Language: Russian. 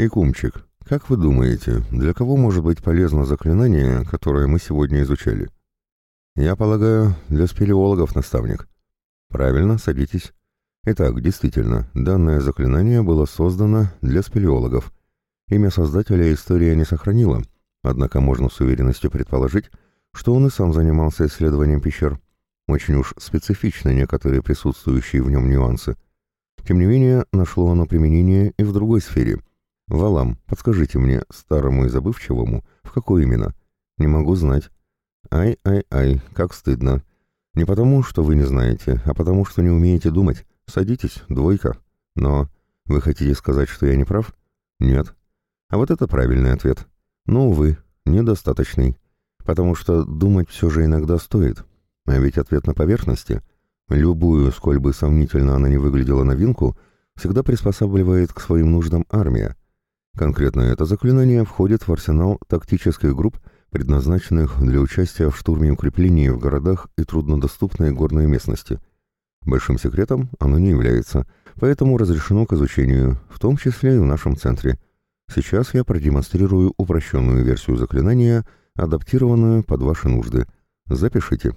«Икумчик, как вы думаете, для кого может быть полезно заклинание, которое мы сегодня изучали?» «Я полагаю, для спелеологов, наставник». «Правильно, садитесь». Итак, действительно, данное заклинание было создано для спелеологов. Имя создателя история не сохранила, однако можно с уверенностью предположить, что он и сам занимался исследованием пещер. Очень уж специфичны некоторые присутствующие в нем нюансы. Тем не менее, нашло оно применение и в другой сфере. Валам, подскажите мне, старому и забывчивому, в какой именно? Не могу знать. Ай-ай-ай, как стыдно. Не потому, что вы не знаете, а потому, что не умеете думать. Садитесь, двойка. Но вы хотите сказать, что я не прав? Нет. А вот это правильный ответ. Ну, увы, недостаточный. Потому что думать все же иногда стоит. А ведь ответ на поверхности, любую, сколь бы сомнительно она не выглядела новинку, всегда приспосабливает к своим нуждам армия. Конкретно это заклинание входит в арсенал тактических групп, предназначенных для участия в штурме укреплений в городах и труднодоступной горной местности. Большим секретом оно не является, поэтому разрешено к изучению, в том числе и в нашем центре. Сейчас я продемонстрирую упрощенную версию заклинания, адаптированную под ваши нужды. Запишите.